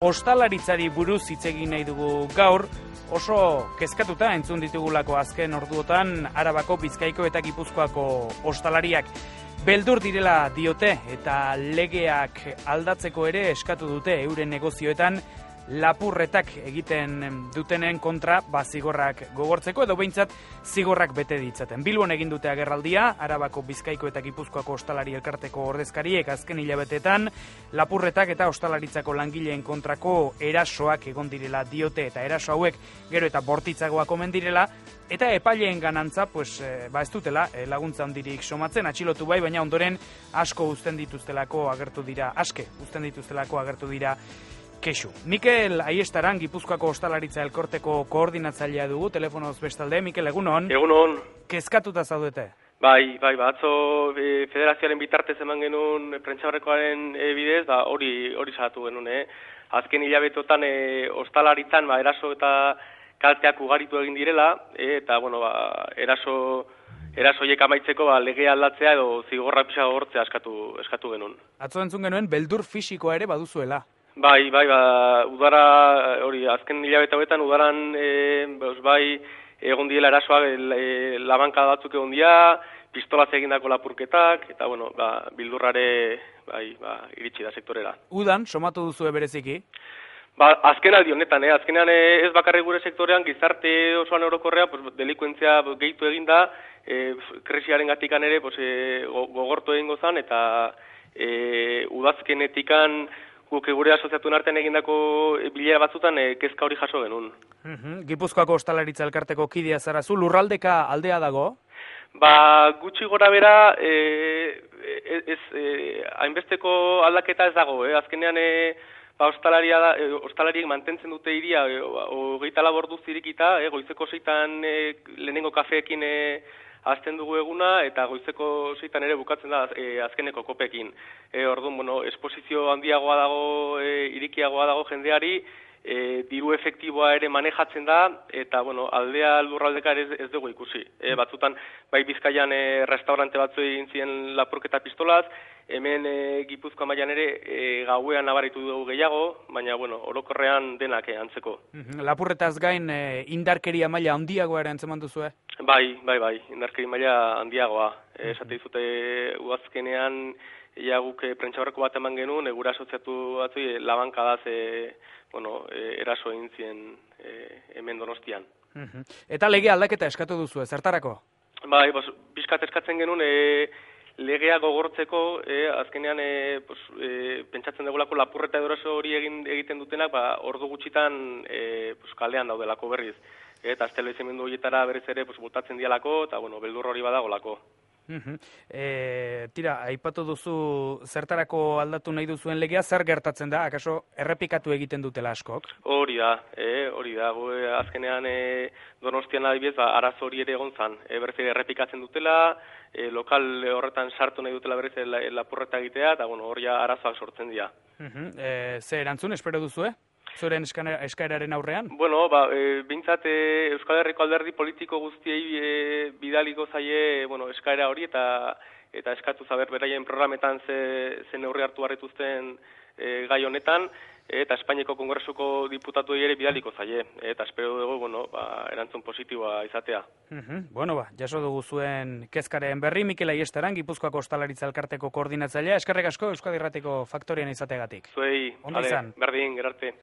Ostalaritzari buruz hitz egin nahi dugu gaur, oso kezkatuta entzun ditugulako azken orduotan Arabako, Bizkaiko eta Gipuzkoako ostalariak. Beldur direla diote eta legeak aldatzeko ere eskatu dute euren negozioetan lapurretak egiten dutenen kontra ba zigorrak gogortzeko edo behintzat zigorrak bete ditzaten. Bilbon egin dute agerraldia, Arabako Bizkaiko eta Gipuzkoako ostalari elkarteko ordezkariek azken hilabetetan lapurretak eta ostalaritzako langileen kontrako erasoak egon direla diote eta eraso hauek gero eta bortitzagoak omen direla eta epaileen ganantza, pues, e, ba ez dutela, e, laguntza handirik somatzen, atxilotu bai, baina ondoren asko uzten dituztelako agertu dira, aske uzten dituztelako agertu dira kexu. Mikel Aiestaran, Gipuzkoako Ostalaritza Elkorteko koordinatzailea dugu, telefonoz bestalde. Mikel, egunon? Egunon. Kezkatuta zaudete? Bai, bai, ba, atzo e, federazioaren bitartez eman genuen prentxabarrekoaren e, bidez, ba, hori hori salatu genuen, eh? Azken hilabetotan e, ostalaritzan, ba, eraso eta kalteak ugaritu egin direla, e, eta, bueno, ba, eraso erasoiek amaitzeko ba, legea aldatzea edo zigorra pisa gortzea eskatu, eskatu genuen. Atzo entzun genuen, beldur fisikoa ere baduzuela. Bai, bai, ba, udara, hori, azken hilabete hauetan, udaran, e, bai, egon diela erasoak, e, labanka batzuk egon dira, pistolaz egindako lapurketak, eta, bueno, ba, bildurrare, bai, ba, iritsi da sektorera. Udan, somatu duzu ebereziki? Ba, azken aldi honetan, eh? azkenean eh, ez bakarrik gure sektorean, gizarte osoan orokorrea, pues, delikuentzia gehitu eginda, e, kresiaren gatikan ere, pues, e, gogortu egingo zan, eta e, udazkenetikan, guk gure asoziatuen artean egindako bilera batzutan e, kezka hori jaso genuen. Mm Gipuzkoako ostalaritza elkarteko kidea zarazu, lurraldeka aldea dago? Ba, gutxi gora bera, e, ez, e, hainbesteko aldaketa ez dago, eh? azkenean e, ba, ostalaria da, e, ostalariek mantentzen dute iria, e, hogeita labor zirikita, e, goizeko zeitan e, lehenengo kafeekin e, azten dugu eguna eta goizeko zeitan ere bukatzen da e, azkeneko kopekin. E, orduan, bueno, esposizio handiagoa dago, e, irikiagoa dago jendeari, e, diru efektiboa ere manejatzen da, eta bueno, aldea lurraldeka ez, ez dugu ikusi. E, batzutan, bai bizkaian e, restaurante batzu egin ziren lapurketa pistolaz, hemen e, gipuzkoa mailan ere e, gauean nabaritu dugu gehiago, baina bueno, orokorrean denak e, antzeko. Lapurretaz gain e, indarkeria maila handiagoa ere antzeman duzu, Bai, bai, bai, indarkeri maila handiagoa. E, esate dizute uazkenean, ia guk eh, prentxaurreko bat eman genuen, egura asoziatu batzu, e, labankadaz, e, bueno, e, eraso egin zien e, hemen donostian. Eta lege aldaketa eskatu duzu, zertarako? Bai, bos, bizkat eskatzen genuen, e, legea gogortzeko, e, azkenean, e, pos, e, pentsatzen dugulako lapurreta edoraso hori egin egiten dutenak, ba, ordu gutxitan e, pos, kalean daudelako berriz eta ez telebizimendu horietara berez ere pues, botatzen dialako, eta bueno, beldur hori badagolako. E, tira, aipatu duzu zertarako aldatu nahi duzuen legea, zer gertatzen da, akaso errepikatu egiten dutela askok? Hori da, e, hori da, gu, azkenean e, donostian adibidez, ba, araz hori ere egon zan, e, berez errepikatzen dutela, e, lokal horretan sartu nahi dutela berez lapurreta egitea, eta bueno, hori arazoak sortzen dira. E, ze erantzun, espero duzu, eh? Zuren eskaeraren aurrean? Bueno, ba, e, bintzat e, Euskal Herriko alderdi politiko guztiei e, bidaliko zaie bueno, eskaera hori eta eta eskatu zaber beraien programetan ze, ze neurri hartu harrituzten e, gai honetan eta Espainiako Kongresuko diputatu ere bidaliko zaie eta espero dugu bueno, ba, erantzun positiboa izatea. Uh Bueno, ba, jaso dugu zuen kezkaren berri, Mikel Aiestaran, Gipuzkoako Ostalaritza Elkarteko koordinatzailea, eskerrek asko Euskadi Irratiko faktorian izategatik. Zuei, ale, berdin, gerarte.